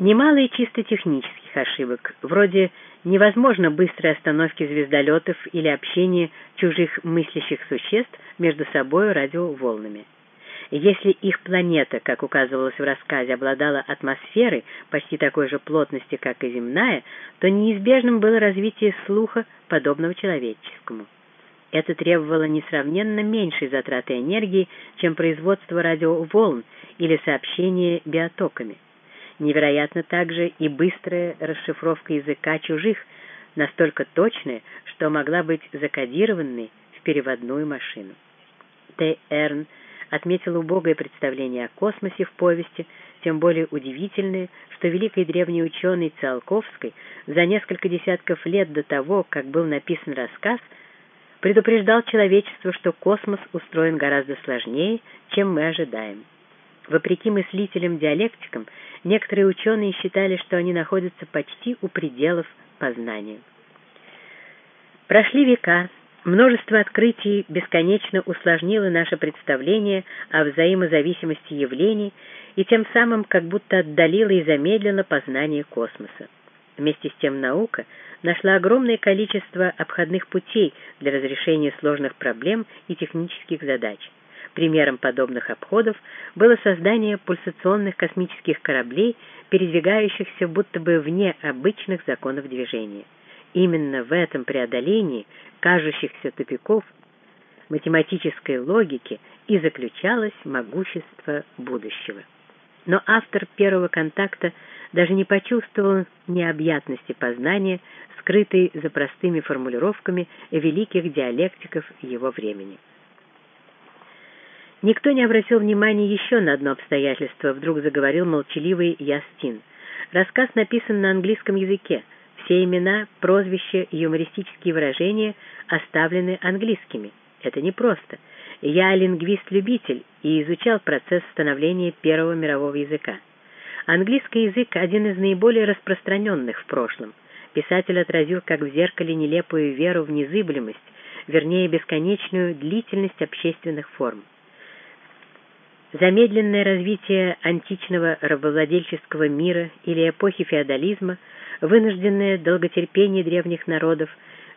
Немало и чисто технических ошибок, вроде невозможно быстрой остановки звездолетов или общения чужих мыслящих существ между собой радиоволнами. Если их планета, как указывалось в рассказе, обладала атмосферой почти такой же плотности, как и земная, то неизбежным было развитие слуха, подобного человеческому. Это требовало несравненно меньшей затраты энергии, чем производство радиоволн или сообщение биотоками. Невероятно также и быстрая расшифровка языка чужих, настолько точная, что могла быть закодированной в переводную машину. Т. Эрн отметил убогое представление о космосе в повести, тем более удивительное, что великий древний ученый Циолковский за несколько десятков лет до того, как был написан рассказ, предупреждал человечество, что космос устроен гораздо сложнее, чем мы ожидаем. Вопреки мыслителям-диалектикам, некоторые ученые считали, что они находятся почти у пределов познания. Прошли века, множество открытий бесконечно усложнило наше представление о взаимозависимости явлений и тем самым как будто отдалило и замедлило познание космоса. Вместе с тем наука нашла огромное количество обходных путей для разрешения сложных проблем и технических задач. Примером подобных обходов было создание пульсационных космических кораблей, передвигающихся будто бы вне обычных законов движения. Именно в этом преодолении кажущихся тупиков математической логики и заключалось могущество будущего. Но автор первого контакта даже не почувствовал необъятности познания, скрытой за простыми формулировками великих диалектиков его времени. Никто не обратил внимания еще на одно обстоятельство, вдруг заговорил молчаливый Ястин. Рассказ написан на английском языке. Все имена, прозвища и юмористические выражения оставлены английскими. Это непросто. Я лингвист-любитель и изучал процесс становления первого мирового языка. Английский язык – один из наиболее распространенных в прошлом. Писатель отразил, как в зеркале, нелепую веру в незыблемость, вернее, бесконечную длительность общественных форм. Замедленное развитие античного рабовладельческого мира или эпохи феодализма, вынужденное долготерпение древних народов,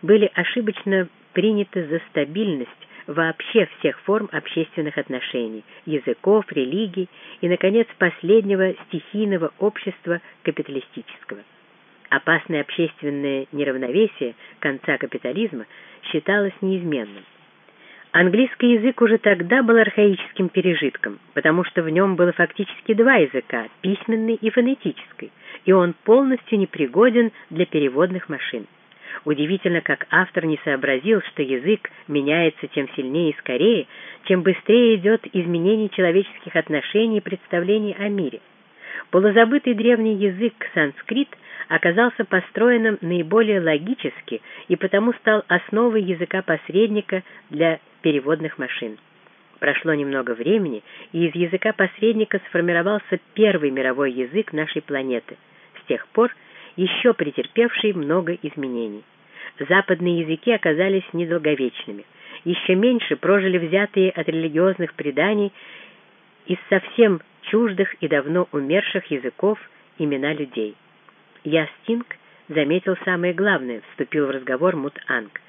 были ошибочно приняты за стабильность вообще всех форм общественных отношений, языков, религий и, наконец, последнего стихийного общества капиталистического. Опасное общественное неравновесие конца капитализма считалось неизменным. Английский язык уже тогда был архаическим пережитком, потому что в нем было фактически два языка – письменный и фонетический, и он полностью непригоден для переводных машин. Удивительно, как автор не сообразил, что язык меняется тем сильнее и скорее, чем быстрее идет изменение человеческих отношений и представлений о мире. Полузабытый древний язык санскрит оказался построенным наиболее логически и потому стал основой языка-посредника для переводных машин. Прошло немного времени, и из языка-посредника сформировался первый мировой язык нашей планеты, с тех пор еще претерпевший много изменений. Западные языки оказались недолговечными. Еще меньше прожили взятые от религиозных преданий из совсем чуждых и давно умерших языков имена людей. Ястинг заметил самое главное, вступил в разговор Мут-Анг.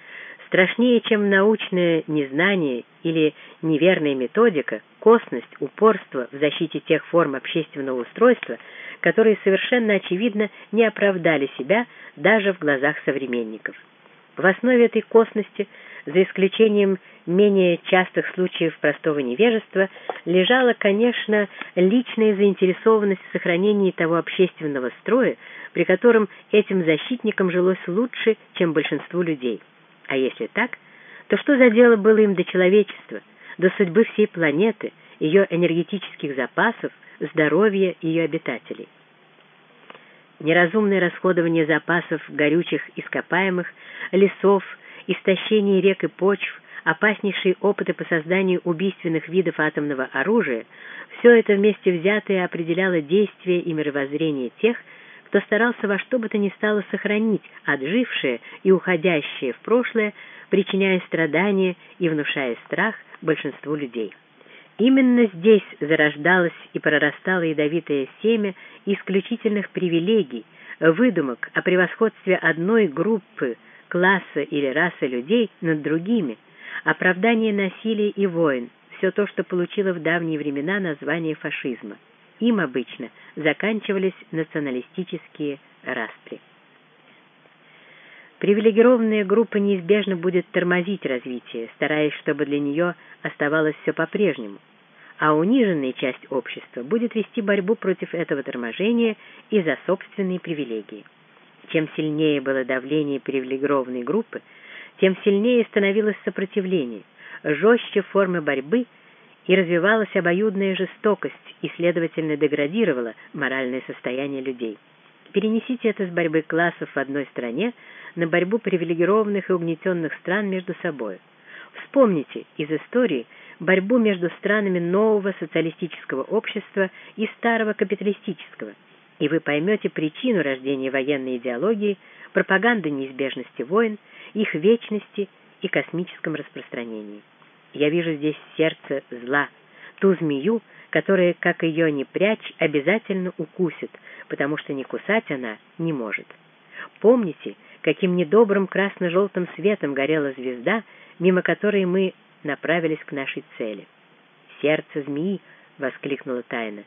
Страшнее, чем научное незнание или неверная методика, косность, упорство в защите тех форм общественного устройства, которые совершенно очевидно не оправдали себя даже в глазах современников. В основе этой косности, за исключением менее частых случаев простого невежества, лежала, конечно, личная заинтересованность в сохранении того общественного строя, при котором этим защитникам жилось лучше, чем большинству людей. А если так, то что за дело было им до человечества, до судьбы всей планеты, ее энергетических запасов, здоровья ее обитателей? Неразумное расходование запасов горючих ископаемых, лесов, истощение рек и почв, опаснейшие опыты по созданию убийственных видов атомного оружия – все это вместе взятое определяло действия и мировоззрение тех, кто старался во что бы то ни стало сохранить отжившее и уходящее в прошлое, причиняя страдания и внушая страх большинству людей. Именно здесь зарождалось и прорастало ядовитое семя исключительных привилегий, выдумок о превосходстве одной группы, класса или расы людей над другими, оправдание насилия и войн, все то, что получило в давние времена название фашизма. Им обычно заканчивались националистические распри. Привилегированная группа неизбежно будет тормозить развитие, стараясь, чтобы для нее оставалось все по-прежнему, а униженная часть общества будет вести борьбу против этого торможения и за собственные привилегии. Чем сильнее было давление привилегированной группы, тем сильнее становилось сопротивление, жестче формы борьбы и развивалась обоюдная жестокость и, следовательно, деградировало моральное состояние людей. Перенесите это с борьбы классов в одной стране на борьбу привилегированных и угнетенных стран между собой. Вспомните из истории борьбу между странами нового социалистического общества и старого капиталистического, и вы поймете причину рождения военной идеологии, пропаганды неизбежности войн, их вечности и космическом распространении. Я вижу здесь сердце зла, ту змею, которая, как ее не прячь, обязательно укусит, потому что не кусать она не может. Помните, каким недобрым красно-желтым светом горела звезда, мимо которой мы направились к нашей цели. «Сердце змеи!» — воскликнула Тайна.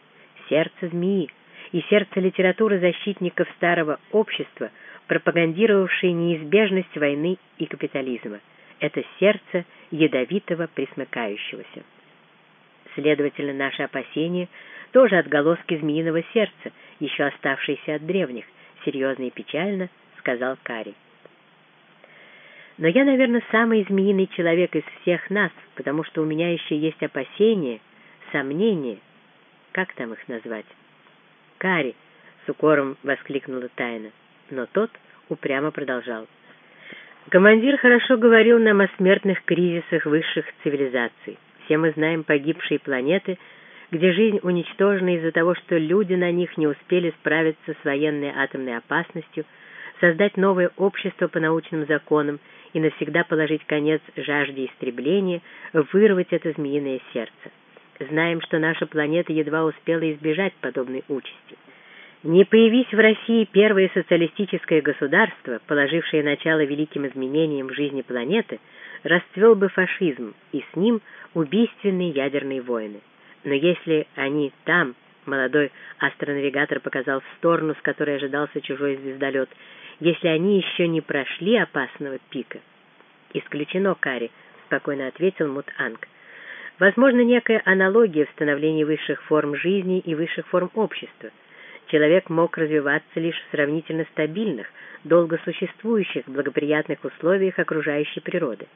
«Сердце змеи!» и сердце литературы защитников старого общества, пропагандировавшей неизбежность войны и капитализма. Это сердце ядовитого присмыкающегося. Следовательно, наши опасения тоже отголоски змеиного сердца, еще оставшиеся от древних, серьезно и печально сказал Кари. Но я, наверное, самый змеиный человек из всех нас, потому что у меня еще есть опасения, сомнения, как там их назвать? Кари, с укором воскликнула Тайна, но тот упрямо продолжал. Командир хорошо говорил нам о смертных кризисах высших цивилизаций. Все мы знаем погибшие планеты, где жизнь уничтожена из-за того, что люди на них не успели справиться с военной атомной опасностью, создать новое общество по научным законам и навсегда положить конец жажде истребления, вырвать это змеиное сердце. Знаем, что наша планета едва успела избежать подобной участи. Не появись в России первое социалистическое государство, положившее начало великим изменениям в жизни планеты, расцвел бы фашизм, и с ним убийственные ядерные войны. Но если они там, молодой астронавигатор показал в сторону, с которой ожидался чужой звездолет, если они еще не прошли опасного пика. «Исключено, Кари», — спокойно ответил Мут-Анг. «Возможно, некая аналогия в становлении высших форм жизни и высших форм общества — человек мог развиваться лишь в сравнительно стабильных, долго существующих благоприятных условиях окружающей природы.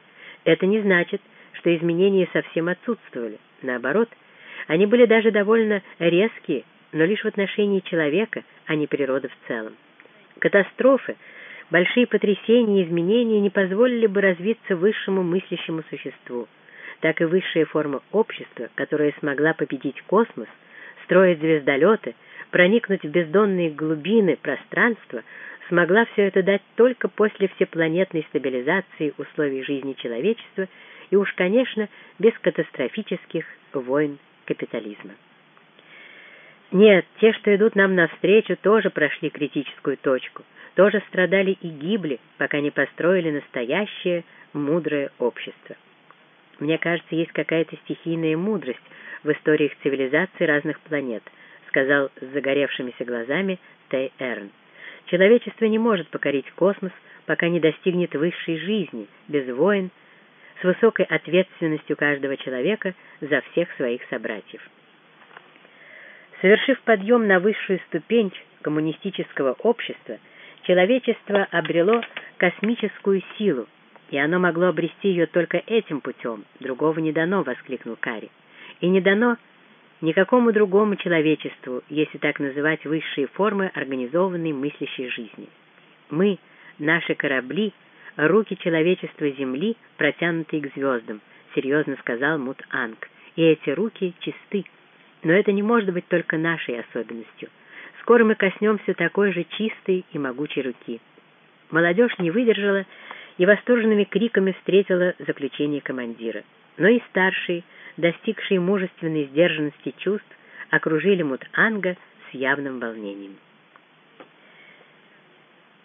Это не значит, что изменения совсем отсутствовали. Наоборот, они были даже довольно резкие, но лишь в отношении человека, а не природы в целом. Катастрофы, большие потрясения и изменения не позволили бы развиться высшему мыслящему существу. Так и высшая форма общества, которая смогла победить космос, строить звездолеты — проникнуть в бездонные глубины пространства, смогла все это дать только после всепланетной стабилизации условий жизни человечества и уж, конечно, без катастрофических войн капитализма. Нет, те, что идут нам навстречу, тоже прошли критическую точку, тоже страдали и гибли, пока не построили настоящее мудрое общество. Мне кажется, есть какая-то стихийная мудрость в историях цивилизаций разных планет – сказал с загоревшимися глазами Тей Эрн. Человечество не может покорить космос, пока не достигнет высшей жизни, без войн, с высокой ответственностью каждого человека за всех своих собратьев. Совершив подъем на высшую ступень коммунистического общества, человечество обрело космическую силу, и оно могло обрести ее только этим путем, другого не дано, — воскликнул Кари. И не дано никакому другому человечеству, если так называть высшие формы организованной мыслящей жизни. Мы, наши корабли, руки человечества Земли, протянутые к звездам, серьезно сказал Мут Анг, и эти руки чисты. Но это не может быть только нашей особенностью. Скоро мы коснемся такой же чистой и могучей руки. Молодежь не выдержала и восторженными криками встретила заключение командира. Но и старшие, достигшие мужественной сдержанности чувств, окружили Мут-Анга с явным волнением.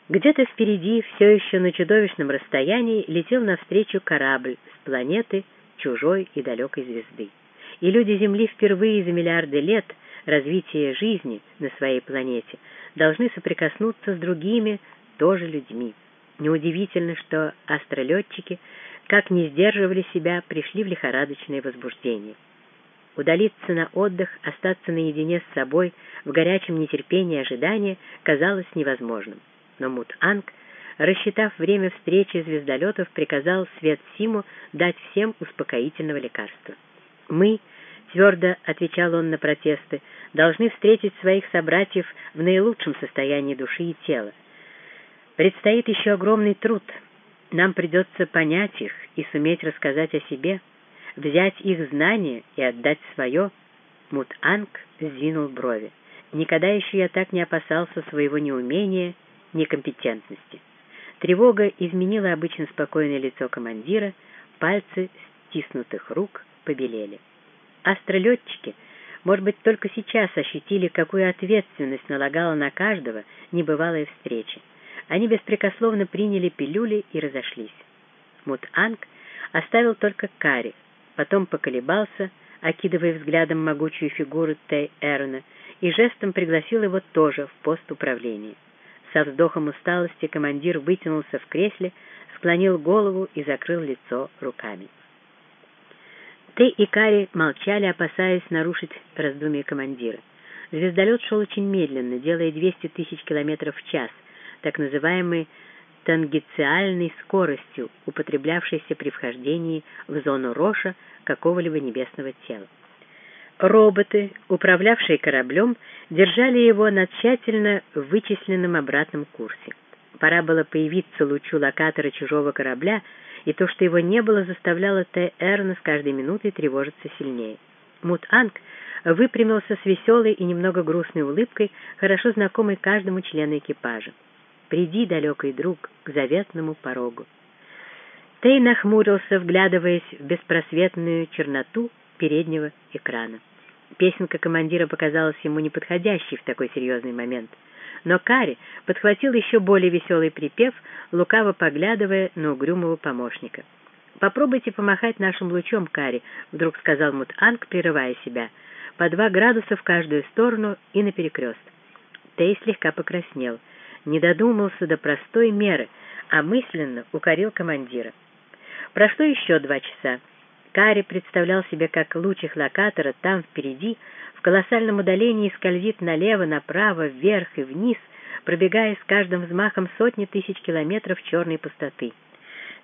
Где-то впереди, все еще на чудовищном расстоянии, летел навстречу корабль с планеты чужой и далекой звезды. И люди Земли впервые за миллиарды лет развития жизни на своей планете должны соприкоснуться с другими тоже людьми. Неудивительно, что астролетчики, как не сдерживали себя, пришли в лихорадочное возбуждение. Удалиться на отдых, остаться наедине с собой в горячем нетерпении ожидания казалось невозможным но Мут-Анг, рассчитав время встречи звездолетов, приказал Свет Симу дать всем успокоительного лекарства. «Мы», — твердо отвечал он на протесты, — «должны встретить своих собратьев в наилучшем состоянии души и тела. Предстоит еще огромный труд. Нам придется понять их и суметь рассказать о себе, взять их знания и отдать свое». Мут-Анг сдвинул брови. «Никогда еще я так не опасался своего неумения некомпетентности. Тревога изменила обычно спокойное лицо командира, пальцы стиснутых рук побелели. Астролетчики, может быть, только сейчас ощутили, какую ответственность налагала на каждого небывалая встреча. Они беспрекословно приняли пилюли и разошлись. Мут-Анг оставил только Кари, потом поколебался, окидывая взглядом могучую фигуру Тэй Эрна, и жестом пригласил его тоже в пост управления. Со вздохом усталости командир вытянулся в кресле, склонил голову и закрыл лицо руками. Ты и Кари молчали, опасаясь нарушить раздумье командира. Звездолет шел очень медленно, делая 200 тысяч километров в час, так называемой тангенциальной скоростью, употреблявшейся при вхождении в зону Роша какого-либо небесного тела. Роботы, управлявшие кораблем, держали его на тщательно вычисленном обратном курсе. Пора было появиться лучу локатора чужого корабля, и то, что его не было, заставляло Т. Эрна с каждой минутой тревожиться сильнее. Мут-Анг выпрямился с веселой и немного грустной улыбкой, хорошо знакомой каждому члену экипажа. «Приди, далекий друг, к заветному порогу». Тей нахмурился, вглядываясь в беспросветную черноту переднего экрана. Песенка командира показалась ему неподходящей в такой серьезный момент. Но Кари подхватил еще более веселый припев, лукаво поглядывая на угрюмого помощника. «Попробуйте помахать нашим лучом, Кари», — вдруг сказал Мут-Анг, прерывая себя. «По два градуса в каждую сторону и на перекрест». Тей слегка покраснел. Не додумался до простой меры, а мысленно укорил командира. Прошло еще два часа. Карри представлял себе, как луч локатора там впереди, в колоссальном удалении скользит налево, направо, вверх и вниз, пробегая с каждым взмахом сотни тысяч километров черной пустоты.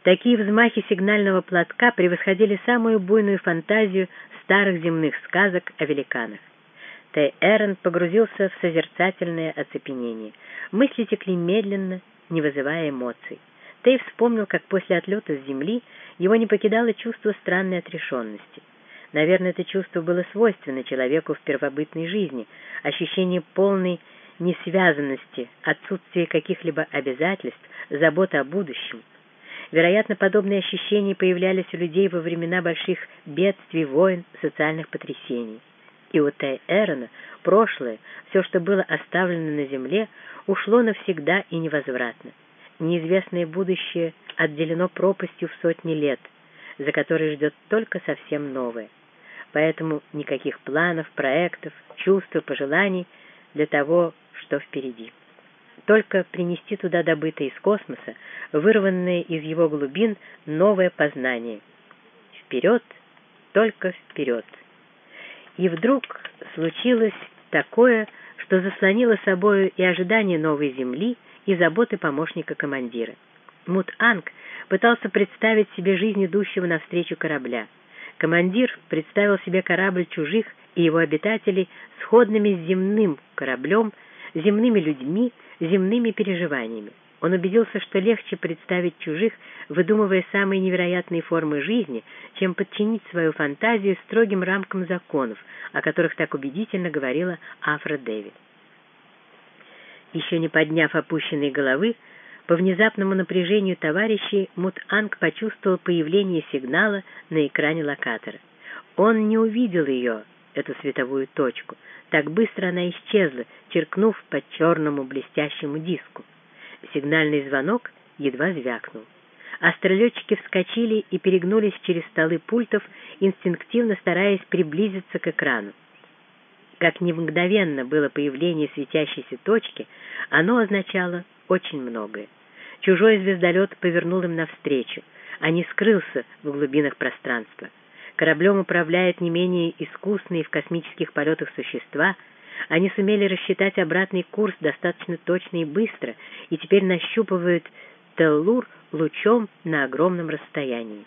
Такие взмахи сигнального платка превосходили самую буйную фантазию старых земных сказок о великанах. Тэй Эрен погрузился в созерцательное оцепенение. Мысли текли медленно, не вызывая эмоций. Тей вспомнил, как после отлета с Земли его не покидало чувство странной отрешенности. Наверное, это чувство было свойственно человеку в первобытной жизни, ощущение полной несвязанности, отсутствие каких-либо обязательств, забота о будущем. Вероятно, подобные ощущения появлялись у людей во времена больших бедствий, войн, социальных потрясений. И Тэй Эрона прошлое, все, что было оставлено на земле, ушло навсегда и невозвратно неизвестное будущее отделено пропастью в сотни лет, за которой ждет только совсем новое. Поэтому никаких планов, проектов, чувств и пожеланий для того, что впереди. Только принести туда добытое из космоса, вырванное из его глубин новое познание. Вперед, только вперед. И вдруг случилось такое, что заслонило собою и ожидание новой Земли, и заботы помощника командира. Мут-Анг пытался представить себе жизнь идущего навстречу корабля. Командир представил себе корабль чужих и его обитателей сходными с земным кораблем, земными людьми, земными переживаниями. Он убедился, что легче представить чужих, выдумывая самые невероятные формы жизни, чем подчинить свою фантазию строгим рамкам законов, о которых так убедительно говорила Афра Дэвид. Еще не подняв опущенной головы, По внезапному напряжению товарищей Мут-Анг почувствовал появление сигнала на экране локатора. Он не увидел ее, эту световую точку. Так быстро она исчезла, черкнув по черному блестящему диску. Сигнальный звонок едва звякнул. Астролетчики вскочили и перегнулись через столы пультов, инстинктивно стараясь приблизиться к экрану. Как ни мгновенно было появление светящейся точки, оно означало очень многое. Чужой звездолет повернул им навстречу, а не скрылся в глубинах пространства. Кораблем управляют не менее искусные в космических полетах существа. Они сумели рассчитать обратный курс достаточно точно и быстро, и теперь нащупывают Теллур лучом на огромном расстоянии.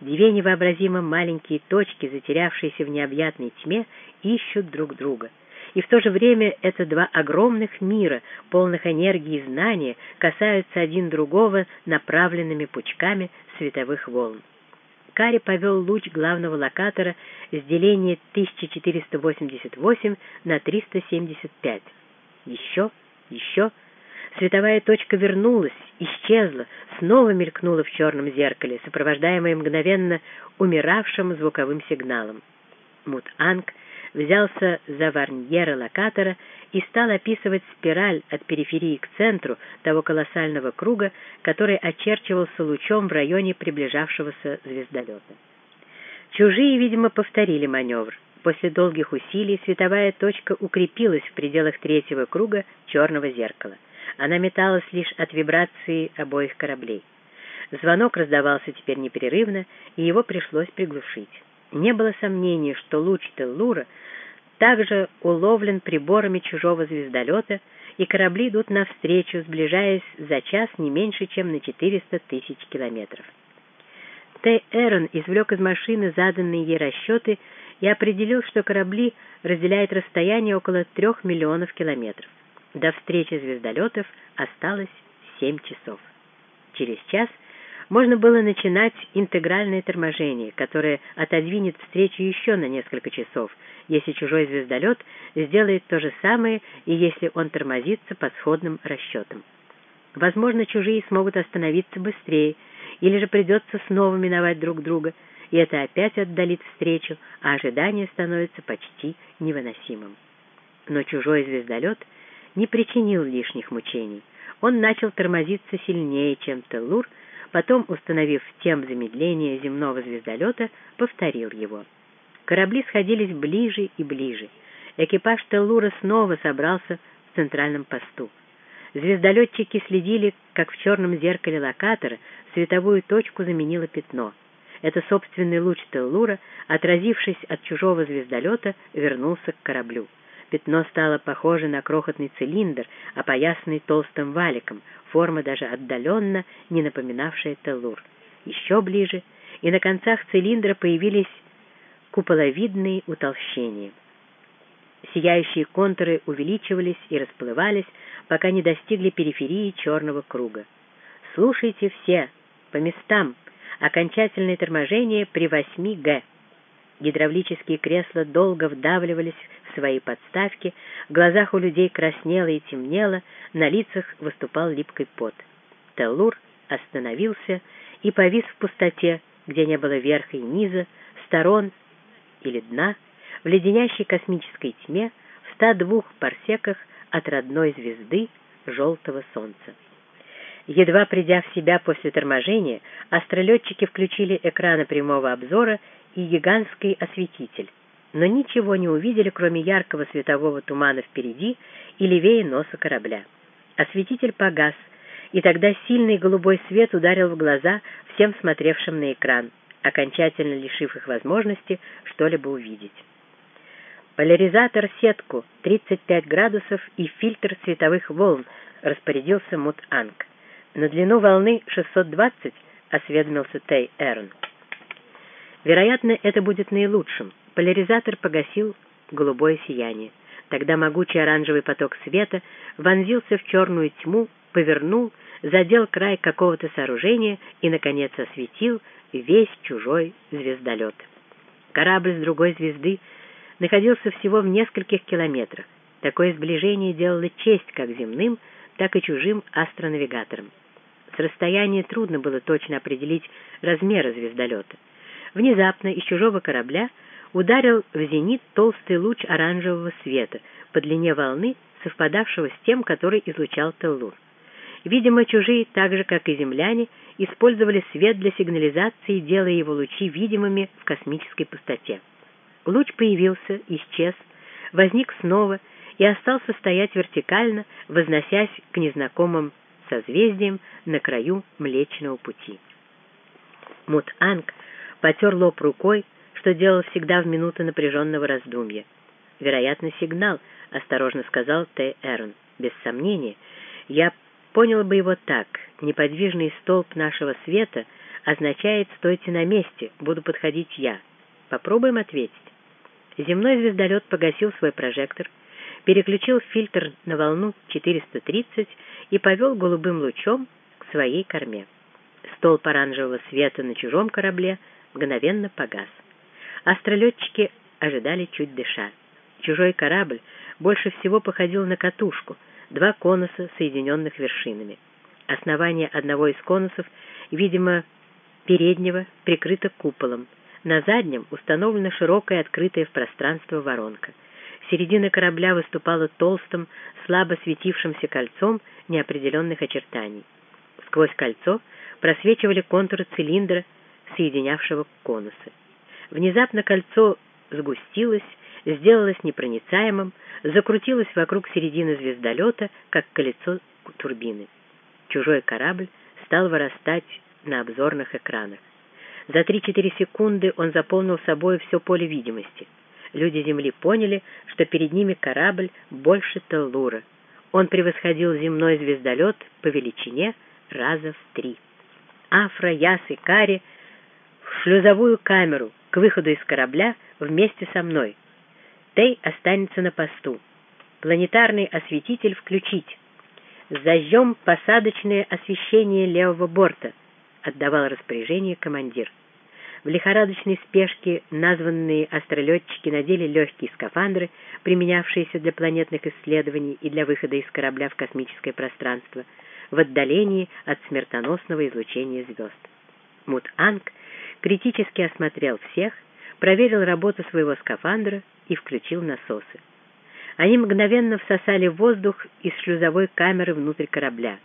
Две невообразимо маленькие точки, затерявшиеся в необъятной тьме, ищут друг друга. И в то же время это два огромных мира, полных энергии и знания, касаются один другого направленными пучками световых волн. Карри повел луч главного локатора с деления 1488 на 375. Еще, еще. Световая точка вернулась, исчезла, снова мелькнула в черном зеркале, сопровождаемая мгновенно умиравшим звуковым сигналом. Мут-Анг взялся за варньеры локатора и стал описывать спираль от периферии к центру того колоссального круга, который очерчивался лучом в районе приближавшегося звездолета. Чужие, видимо, повторили маневр. После долгих усилий световая точка укрепилась в пределах третьего круга черного зеркала. Она металась лишь от вибрации обоих кораблей. Звонок раздавался теперь непрерывно, и его пришлось приглушить. Не было сомнений, что луч Теллура также уловлен приборами чужого звездолета, и корабли идут навстречу, сближаясь за час не меньше, чем на 400 тысяч километров. Т. Эрон извлек из машины заданные ей расчеты и определил, что корабли разделяют расстояние около трех миллионов километров. До встречи звездолетов осталось семь часов. Через час можно было начинать интегральное торможение, которое отодвинет встречу еще на несколько часов, если чужой звездолет сделает то же самое и если он тормозится по сходным расчетам. Возможно, чужие смогут остановиться быстрее, или же придется снова миновать друг друга, и это опять отдалит встречу, а ожидание становится почти невыносимым. Но чужой звездолет не причинил лишних мучений. Он начал тормозиться сильнее, чем Теллур, потом, установив тем замедление земного звездолета, повторил его. Корабли сходились ближе и ближе. Экипаж Теллура снова собрался в центральном посту. Звездолетчики следили, как в черном зеркале локатора световую точку заменило пятно. Это собственный луч Теллура, отразившись от чужого звездолета, вернулся к кораблю. Пятно стало похоже на крохотный цилиндр, опоясанный толстым валиком, форма даже отдаленно не напоминавшая теллур. Еще ближе, и на концах цилиндра появились куполовидные утолщения. Сияющие контуры увеличивались и расплывались, пока не достигли периферии черного круга. «Слушайте все! По местам! Окончательное торможение при 8 Г!» Гидравлические кресла долго вдавливались свои подставки, в глазах у людей краснело и темнело, на лицах выступал липкий пот. Теллур остановился и повис в пустоте, где не было верха и низа, сторон или дна, в леденящей космической тьме, в 102 парсеках от родной звезды желтого солнца. Едва придя в себя после торможения, астролетчики включили экраны прямого обзора и гигантский осветитель, но ничего не увидели, кроме яркого светового тумана впереди и левее носа корабля. Осветитель погас, и тогда сильный голубой свет ударил в глаза всем смотревшим на экран, окончательно лишив их возможности что-либо увидеть. «Поляризатор сетку, 35 градусов и фильтр световых волн», — распорядился Мут-Анг. «На длину волны 620», — осведомился Тей Эрн. Вероятно, это будет наилучшим. Поляризатор погасил голубое сияние. Тогда могучий оранжевый поток света вонзился в черную тьму, повернул, задел край какого-то сооружения и, наконец, осветил весь чужой звездолет. Корабль с другой звезды находился всего в нескольких километрах. Такое сближение делало честь как земным, так и чужим астронавигаторам. С расстояния трудно было точно определить размеры звездолета. Внезапно из чужого корабля ударил в зенит толстый луч оранжевого света по длине волны, совпадавшего с тем, который излучал Теллур. Видимо, чужие, так же, как и земляне, использовали свет для сигнализации, делая его лучи видимыми в космической пустоте. Луч появился, исчез, возник снова и остался стоять вертикально, возносясь к незнакомым созвездиям на краю Млечного Пути. Мут-Анг потер лоб рукой, что делал всегда в минуты напряженного раздумья. «Вероятно, сигнал», — осторожно сказал Т. Эрон. «Без сомнения, я понял бы его так. Неподвижный столб нашего света означает «стойте на месте, буду подходить я». Попробуем ответить». Земной звездолет погасил свой прожектор, переключил фильтр на волну 430 и повел голубым лучом к своей корме. Столб оранжевого света на чужом корабле мгновенно погас. Астролетчики ожидали чуть дыша. Чужой корабль больше всего походил на катушку, два конуса, соединенных вершинами. Основание одного из конусов, видимо, переднего, прикрыто куполом. На заднем установлена широкая открытая в пространство воронка. Середина корабля выступала толстым, слабо светившимся кольцом неопределенных очертаний. Сквозь кольцо просвечивали контуры цилиндра, соединявшего конусы. Внезапно кольцо сгустилось, сделалось непроницаемым, закрутилось вокруг середины звездолета, как колесо турбины. Чужой корабль стал вырастать на обзорных экранах. За 3-4 секунды он заполнил собой все поле видимости. Люди Земли поняли, что перед ними корабль больше Теллура. Он превосходил земной звездолет по величине раза в три. Афра, Яс и Кари в шлюзовую камеру к выходу из корабля вместе со мной. Тей останется на посту. Планетарный осветитель включить. Зажжем посадочное освещение левого борта, отдавал распоряжение командир. В лихорадочной спешке названные астролетчики надели легкие скафандры, применявшиеся для планетных исследований и для выхода из корабля в космическое пространство, в отдалении от смертоносного излучения звезд. Мут-Анг критически осмотрел всех, проверил работу своего скафандра и включил насосы. Они мгновенно всосали воздух из шлюзовой камеры внутрь корабля.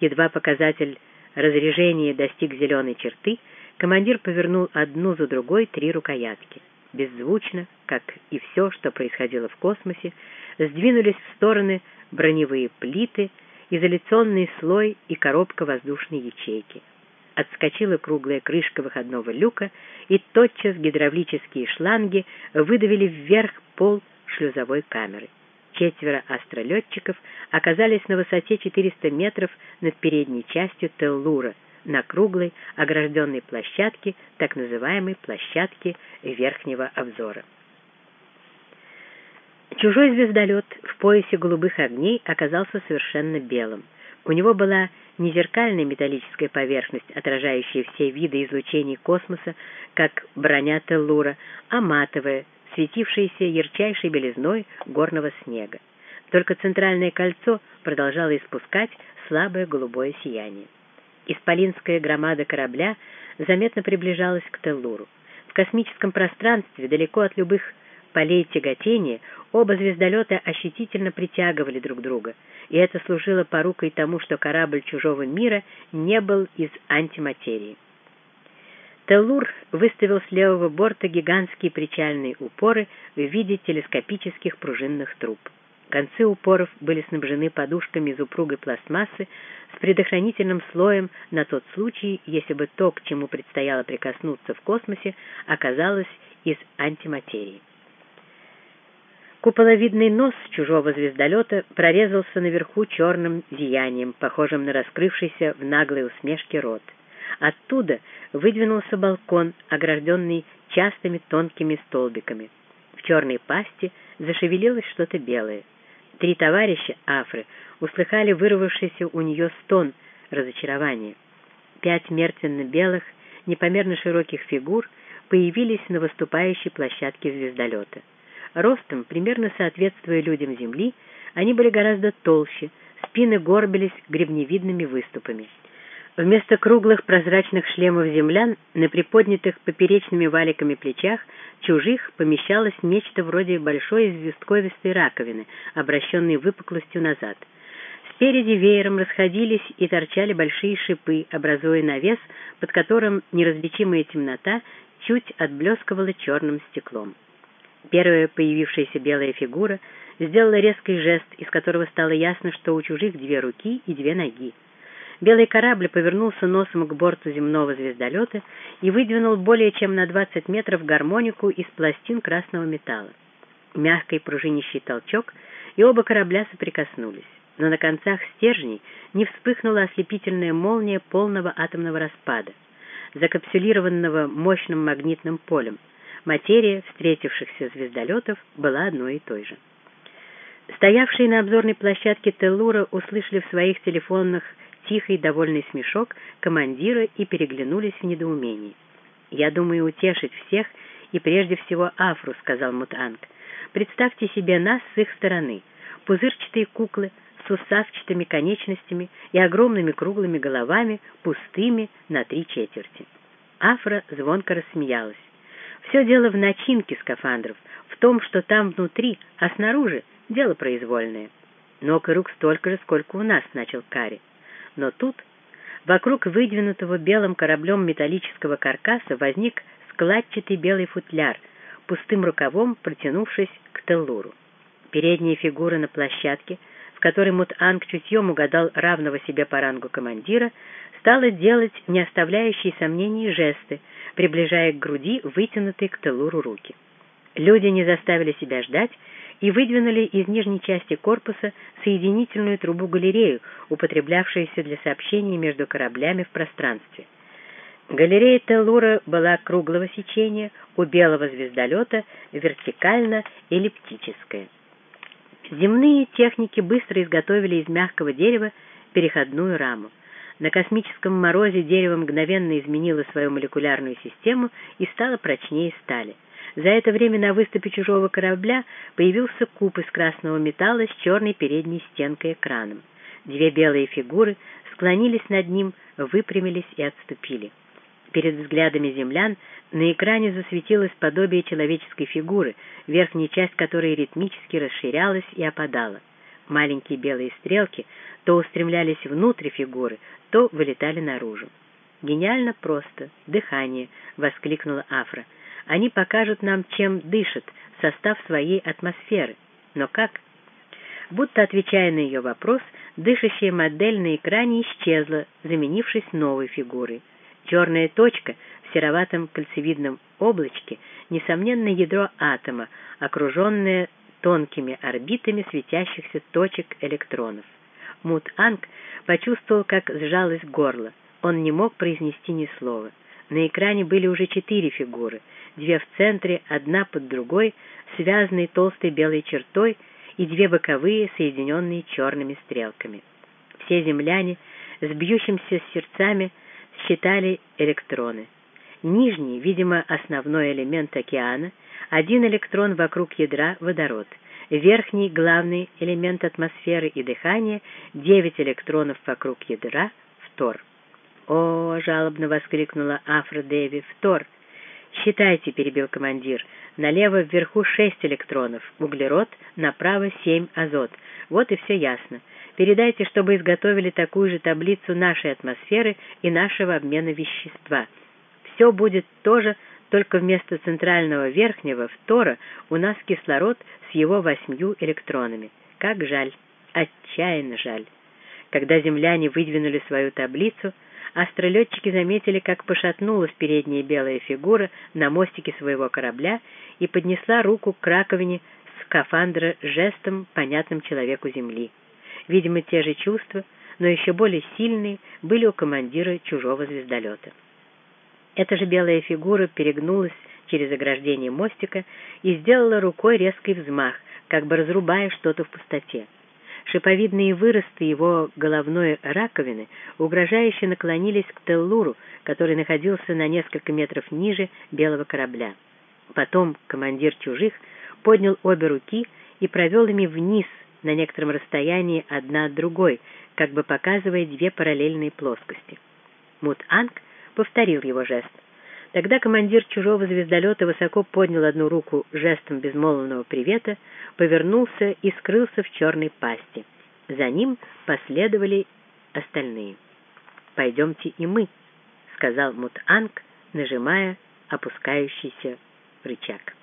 Едва показатель разрежения достиг зеленой черты, командир повернул одну за другой три рукоятки. Беззвучно, как и все, что происходило в космосе, сдвинулись в стороны броневые плиты, изоляционный слой и коробка воздушной ячейки отскочила круглая крышка выходного люка, и тотчас гидравлические шланги выдавили вверх пол шлюзовой камеры. Четверо астролетчиков оказались на высоте 400 метров над передней частью Теллура, на круглой огражденной площадке, так называемой площадке верхнего обзора. Чужой звездолет в поясе голубых огней оказался совершенно белым. У него была не зеркальная металлическая поверхность, отражающая все виды излучений космоса, как броня Теллура, а матовая, светившаяся ярчайшей белизной горного снега. Только центральное кольцо продолжало испускать слабое голубое сияние. Исполинская громада корабля заметно приближалась к Теллуру. В космическом пространстве, далеко от любых полей тяготения, оба звездолета ощутительно притягивали друг друга — и это служило порукой тому, что корабль чужого мира не был из антиматерии. Теллур выставил с левого борта гигантские причальные упоры в виде телескопических пружинных труб. Концы упоров были снабжены подушками из упругой пластмассы с предохранительным слоем на тот случай, если бы то, к чему предстояло прикоснуться в космосе, оказалось из антиматерии. Куполовидный нос чужого звездолета прорезался наверху черным зиянием, похожим на раскрывшийся в наглой усмешке рот. Оттуда выдвинулся балкон, огражденный частыми тонкими столбиками. В черной пасти зашевелилось что-то белое. Три товарища Афры услыхали вырвавшийся у нее стон разочарования. Пять мертвенно-белых, непомерно широких фигур появились на выступающей площадке звездолета. Ростом, примерно соответствуя людям Земли, они были гораздо толще, спины горбились гребневидными выступами. Вместо круглых прозрачных шлемов землян на приподнятых поперечными валиками плечах чужих помещалось нечто вроде большой известковистой раковины, обращенной выпуклостью назад. Спереди веером расходились и торчали большие шипы, образуя навес, под которым неразличимая темнота чуть отблескивала черным стеклом. Первая появившаяся белая фигура сделала резкий жест, из которого стало ясно, что у чужих две руки и две ноги. Белый корабль повернулся носом к борту земного звездолета и выдвинул более чем на 20 метров гармонику из пластин красного металла. Мягкий пружинищий толчок, и оба корабля соприкоснулись. Но на концах стержней не вспыхнула ослепительная молния полного атомного распада, закапсулированного мощным магнитным полем. Материя встретившихся звездолетов была одной и той же. Стоявшие на обзорной площадке Теллура услышали в своих телефонных тихий довольный смешок командира и переглянулись в недоумении. «Я думаю утешить всех и прежде всего Афру», — сказал Мутанг. «Представьте себе нас с их стороны, пузырчатые куклы с усавчатыми конечностями и огромными круглыми головами, пустыми на три четверти». Афра звонко рассмеялась. «Все дело в начинке скафандров, в том, что там внутри, а снаружи дело произвольное». «Ног и рук столько же, сколько у нас», — начал Карри. Но тут вокруг выдвинутого белым кораблем металлического каркаса возник складчатый белый футляр, пустым рукавом протянувшись к Теллуру. Передняя фигура на площадке, в которой Мут-Анг чутьем угадал равного себе по рангу командира, стала делать не оставляющие сомнений жесты, приближая к груди вытянутые к Теллуру руки. Люди не заставили себя ждать и выдвинули из нижней части корпуса соединительную трубу-галерею, употреблявшуюся для сообщения между кораблями в пространстве. Галерея Теллура была круглого сечения, у белого звездолета вертикально-эллиптическая. Земные техники быстро изготовили из мягкого дерева переходную раму. На космическом морозе дерево мгновенно изменило свою молекулярную систему и стало прочнее стали. За это время на выступе чужого корабля появился куб из красного металла с черной передней стенкой экраном. Две белые фигуры склонились над ним, выпрямились и отступили. Перед взглядами землян на экране засветилось подобие человеческой фигуры, верхняя часть которой ритмически расширялась и опадала. Маленькие белые стрелки то устремлялись внутрь фигуры, то вылетали наружу. «Гениально просто! Дыхание!» — воскликнула Афра — они покажут нам, чем дышит состав своей атмосферы. Но как? Будто отвечая на ее вопрос, дышащая модель на экране исчезла, заменившись новой фигурой. Черная точка в сероватом кольцевидном облачке, несомненно, ядро атома, окруженное тонкими орбитами светящихся точек электронов. Мут-Анг почувствовал, как сжалось горло. Он не мог произнести ни слова. На экране были уже четыре фигуры, две в центре, одна под другой, связанные толстой белой чертой, и две боковые, соединенные черными стрелками. Все земляне с бьющимся сердцами считали электроны. Нижний, видимо, основной элемент океана, один электрон вокруг ядра — водород. Верхний, главный элемент атмосферы и дыхания, девять электронов вокруг ядра — фтор. «О!» — жалобно воскликнула Афро Дэви. «Втор!» «Считайте», — перебил командир. «Налево вверху шесть электронов, углерод, направо семь азот. Вот и все ясно. Передайте, чтобы изготовили такую же таблицу нашей атмосферы и нашего обмена вещества. Все будет тоже, только вместо центрального верхнего, втора, у нас кислород с его восьмью электронами. Как жаль, отчаянно жаль». Когда земляне выдвинули свою таблицу, астролетчики заметили, как пошатнулась передняя белая фигура на мостике своего корабля и поднесла руку к раковине скафандра жестом, понятным человеку Земли. Видимо, те же чувства, но еще более сильные, были у командира чужого звездолета. Эта же белая фигура перегнулась через ограждение мостика и сделала рукой резкий взмах, как бы разрубая что-то в пустоте. Шиповидные выросты его головной раковины угрожающе наклонились к Теллуру, который находился на несколько метров ниже белого корабля. Потом командир чужих поднял обе руки и провел ими вниз на некотором расстоянии одна от другой, как бы показывая две параллельные плоскости. Мут-Анг повторил его жест. Тогда командир чужого звездолета высоко поднял одну руку жестом безмолвного привета, повернулся и скрылся в черной пасти. За ним последовали остальные. «Пойдемте и мы», — сказал Мут-Анг, нажимая опускающийся рычаг.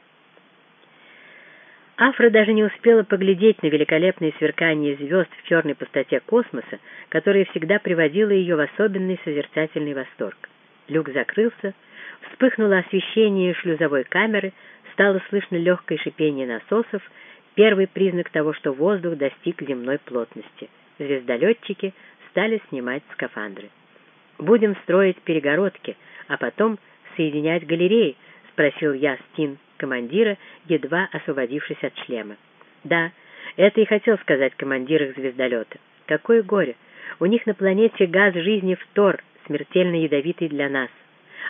Афра даже не успела поглядеть на великолепное сверкание звезд в черной пустоте космоса, которое всегда приводило ее в особенный созерцательный восторг. Люк закрылся, вспыхнуло освещение шлюзовой камеры, стало слышно легкое шипение насосов, первый признак того, что воздух достиг земной плотности. Звездолетчики стали снимать скафандры. «Будем строить перегородки, а потом соединять галереи», — спросил я Стин командира, едва освободившись от шлема. «Да, это и хотел сказать командир их звездолета. Какое горе! У них на планете газ жизни фтор, смертельно ядовитый для нас,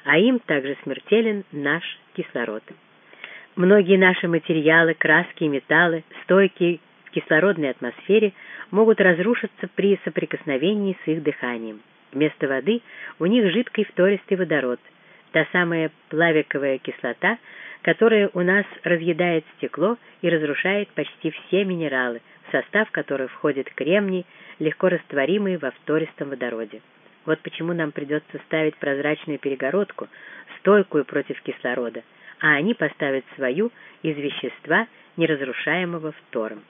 а им также смертелен наш кислород. Многие наши материалы, краски и металлы, стойкие в кислородной атмосфере, могут разрушиться при соприкосновении с их дыханием. Вместо воды у них жидкий фтористый водород, та самая плавиковая кислота, которая у нас разъедает стекло и разрушает почти все минералы, в состав которых входит кремний, легко растворимый во втористом водороде. Вот почему нам придется ставить прозрачную перегородку, стойкую против кислорода, а они поставят свою из вещества, неразрушаемого фтором.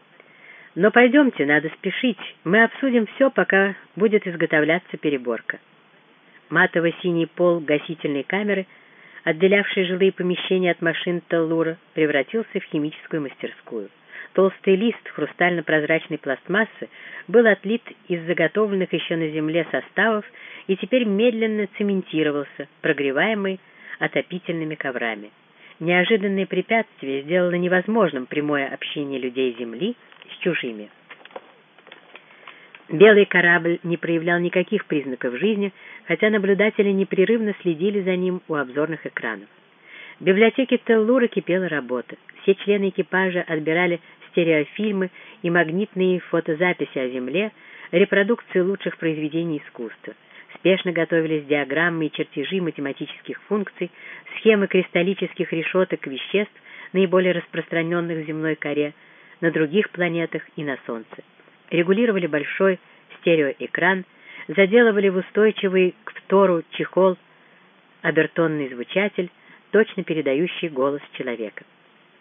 Но пойдемте, надо спешить, мы обсудим все, пока будет изготовляться переборка. Матово-синий пол гасительной камеры, отделявший жилые помещения от машин Теллура, превратился в химическую мастерскую. Толстый лист хрустально-прозрачной пластмассы был отлит из заготовленных еще на земле составов и теперь медленно цементировался, прогреваемый отопительными коврами. Неожиданное препятствие сделало невозможным прямое общение людей Земли с чужими. Белый корабль не проявлял никаких признаков жизни, хотя наблюдатели непрерывно следили за ним у обзорных экранов. В библиотеке Теллура кипела работа. Все члены экипажа отбирали стереофильмы и магнитные фотозаписи о Земле, репродукции лучших произведений искусства. Спешно готовились диаграммы и чертежи математических функций, схемы кристаллических решеток веществ, наиболее распространенных в земной коре, на других планетах и на Солнце. Регулировали большой стереоэкран, заделывали в устойчивый к втору чехол обертонный звучатель, точно передающий голос человека.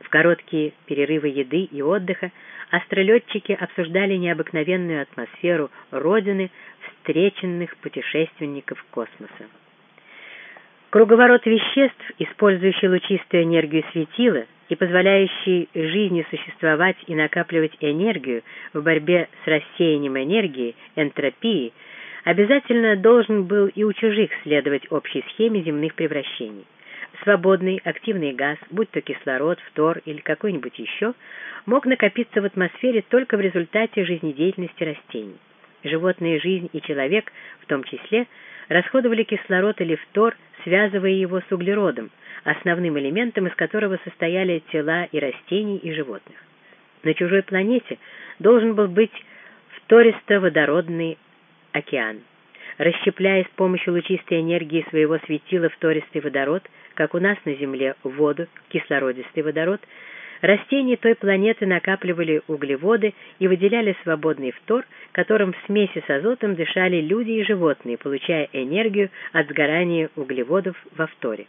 В короткие перерывы еды и отдыха астролетчики обсуждали необыкновенную атмосферу Родины встреченных путешественников космоса. Круговорот веществ, использующий лучистую энергию светила и позволяющий жизни существовать и накапливать энергию в борьбе с рассеянием энергии, энтропией, обязательно должен был и у чужих следовать общей схеме земных превращений. Свободный активный газ, будь то кислород, фтор или какой-нибудь еще, мог накопиться в атмосфере только в результате жизнедеятельности растений. Животная жизнь и человек, в том числе, расходовали кислород или фтор, связывая его с углеродом, основным элементом из которого состояли тела и растений, и животных. На чужой планете должен был быть фтористо-водородный океан. Расщепляя с помощью лучистой энергии своего светила фтористый водород, как у нас на Земле воду, кислородистый водород, Растения той планеты накапливали углеводы и выделяли свободный фтор, которым в смеси с азотом дышали люди и животные, получая энергию от сгорания углеводов во фторе.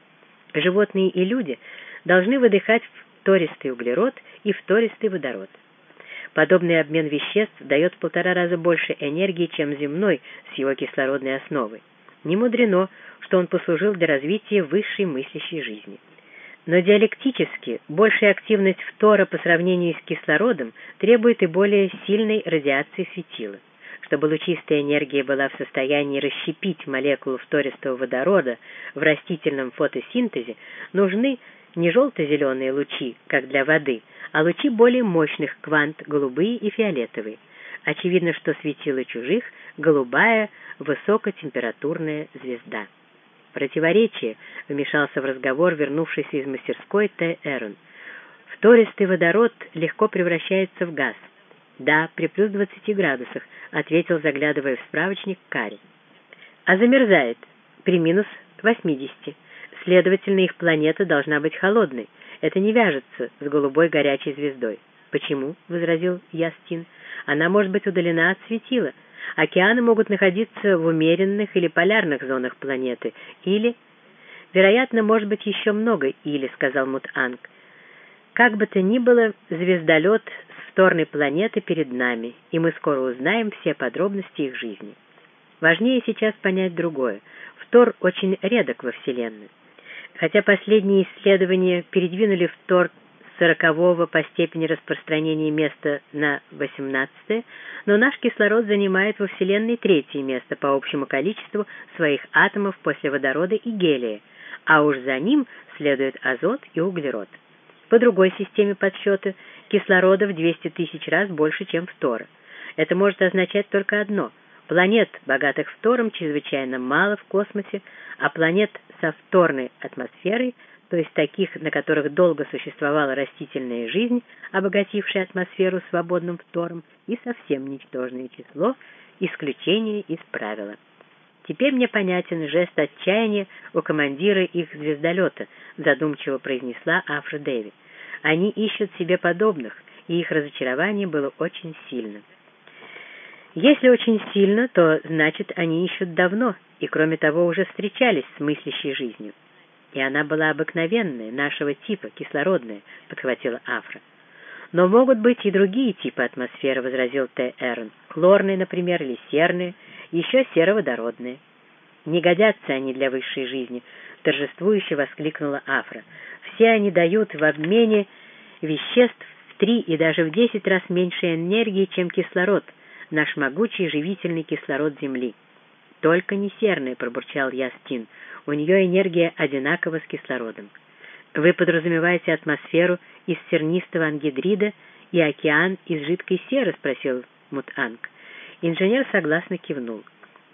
Животные и люди должны выдыхать фтористый углерод и фтористый водород. Подобный обмен веществ дает в полтора раза больше энергии, чем земной с его кислородной основой. Не мудрено, что он послужил для развития высшей мыслящей жизни. Но диалектически большая активность фтора по сравнению с кислородом требует и более сильной радиации светила. Чтобы лучистая энергия была в состоянии расщепить молекулу фтористого водорода в растительном фотосинтезе, нужны не желто-зеленые лучи, как для воды, а лучи более мощных квант, голубые и фиолетовые. Очевидно, что светило чужих — голубая высокотемпературная звезда. Противоречие, вмешался в разговор вернувшийся из мастерской Т. Эрон. Втористый водород легко превращается в газ. «Да, при плюс 20 градусах», — ответил, заглядывая в справочник Кари. «А замерзает при минус 80. Следовательно, их планета должна быть холодной. Это не вяжется с голубой горячей звездой». «Почему?» — возразил Ястин. «Она может быть удалена от светила. Океаны могут находиться в умеренных или полярных зонах планеты. Или...» «Вероятно, может быть еще много «или», — сказал Мутанг. «Как бы то ни было, звездолет с вторной планеты перед нами, и мы скоро узнаем все подробности их жизни. Важнее сейчас понять другое. Втор очень редок во Вселенной. Хотя последние исследования передвинули Втор сорокового по степени распространения места на восемнадцатое, но наш кислород занимает во Вселенной третье место по общему количеству своих атомов после водорода и гелия, а уж за ним следует азот и углерод. По другой системе подсчета кислорода в 200 тысяч раз больше, чем фтора. Это может означать только одно – планет, богатых фтором, чрезвычайно мало в космосе, а планет со вторной атмосферой – то есть таких, на которых долго существовала растительная жизнь, обогатившая атмосферу свободным фтором, и совсем ничтожное число, исключение из правила. Теперь мне понятен жест отчаяния у командира их звездолета, задумчиво произнесла Афра Дэви. Они ищут себе подобных, и их разочарование было очень сильным. Если очень сильно, то значит они ищут давно, и кроме того уже встречались с мыслящей жизнью. И она была обыкновенная, нашего типа, кислородная, подхватила Афра. Но могут быть и другие типы атмосферы, возразил Т. Эрн. Хлорные, например, или серные, еще сероводородные. Не годятся они для высшей жизни, торжествующе воскликнула Афра. Все они дают в обмене веществ в три и даже в десять раз меньше энергии, чем кислород, наш могучий живительный кислород Земли. «Только не серная», — пробурчал Ястин. «У нее энергия одинакова с кислородом». «Вы подразумеваете атмосферу из сернистого ангидрида и океан из жидкой серы?» — спросил Мутанг. Инженер согласно кивнул.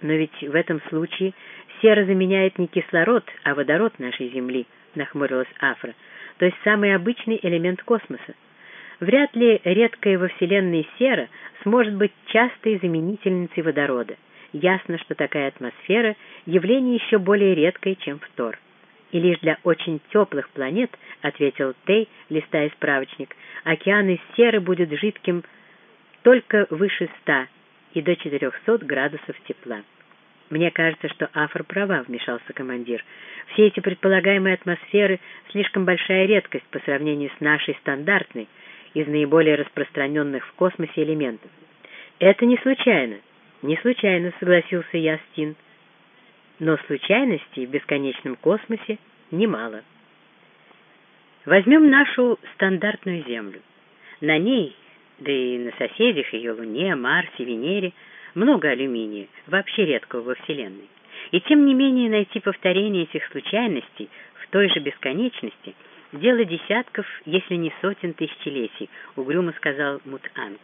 «Но ведь в этом случае сера заменяет не кислород, а водород нашей Земли», — нахмурилась Афра, «то есть самый обычный элемент космоса. Вряд ли редкая во Вселенной сера сможет быть частой заменительницей водорода ясно, что такая атмосфера — явление еще более редкое, чем фтор. И лишь для очень теплых планет, — ответил Тей, листая справочник, — океан из серы будет жидким только выше ста и до 400 градусов тепла. «Мне кажется, что Афр права», — вмешался командир. «Все эти предполагаемые атмосферы — слишком большая редкость по сравнению с нашей стандартной из наиболее распространенных в космосе элементов. Это не случайно. Не случайно согласился Ястин. Но случайностей в бесконечном космосе немало. Возьмем нашу стандартную Землю. На ней, да и на соседях ее Луне, Марсе, Венере, много алюминия, вообще редкого во Вселенной. И тем не менее найти повторение этих случайностей в той же бесконечности – дело десятков, если не сотен тысячелетий, угрюмо сказал Мутанг.